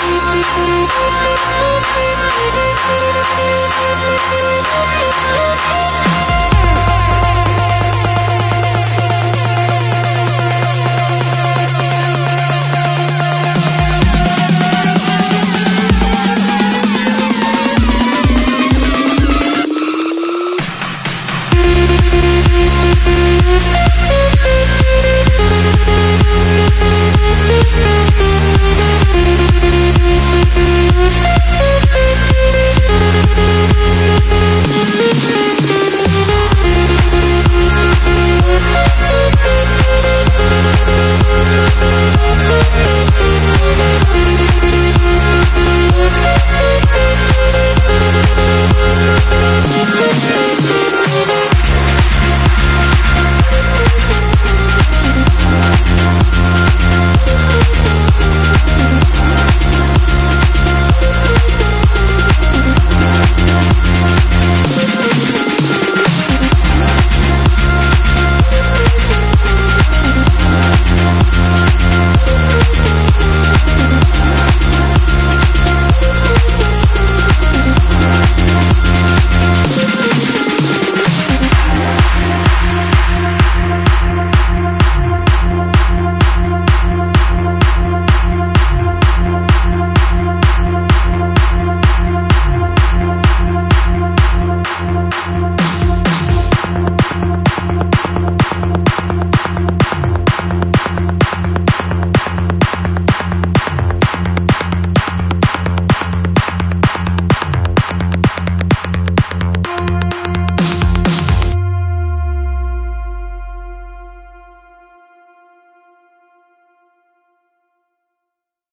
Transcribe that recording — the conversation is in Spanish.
Thank you.